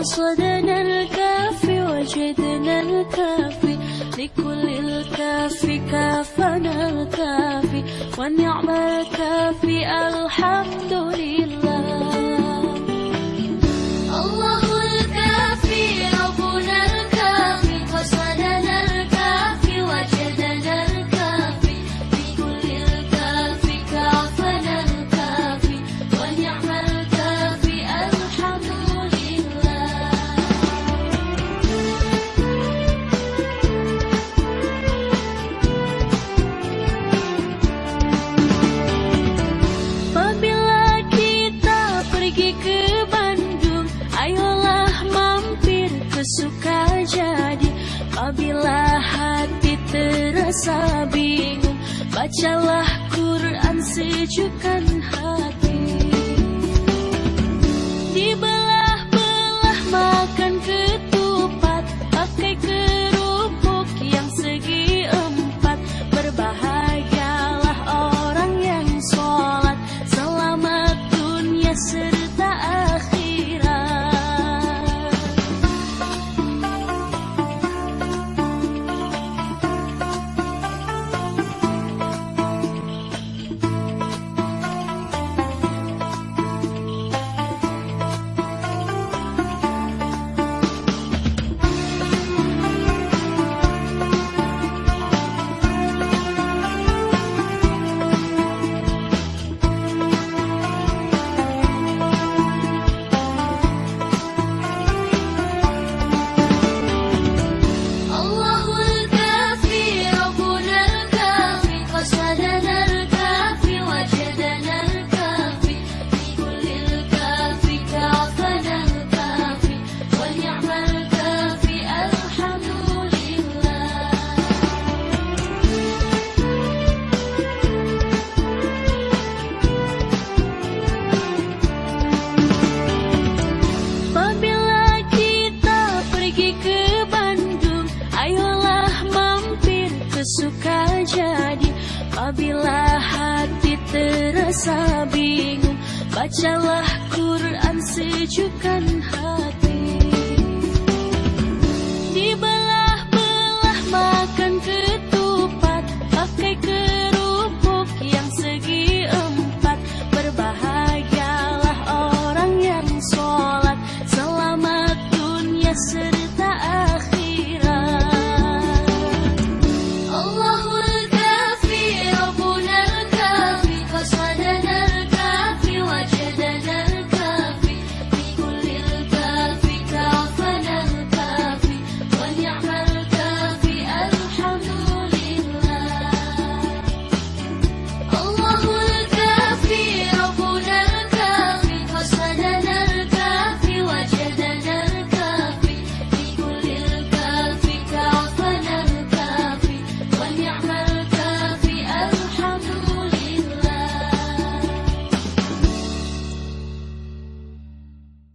قصدنا الكافي وجدنا الكافي. لكل الكافي كافنا الكافي. ونعم الكافي الحمد لله. terasa bingung. Bacalah Quran sejukkan hati. Di bawah terasa bingung. Bacalah Quran sejukkan hati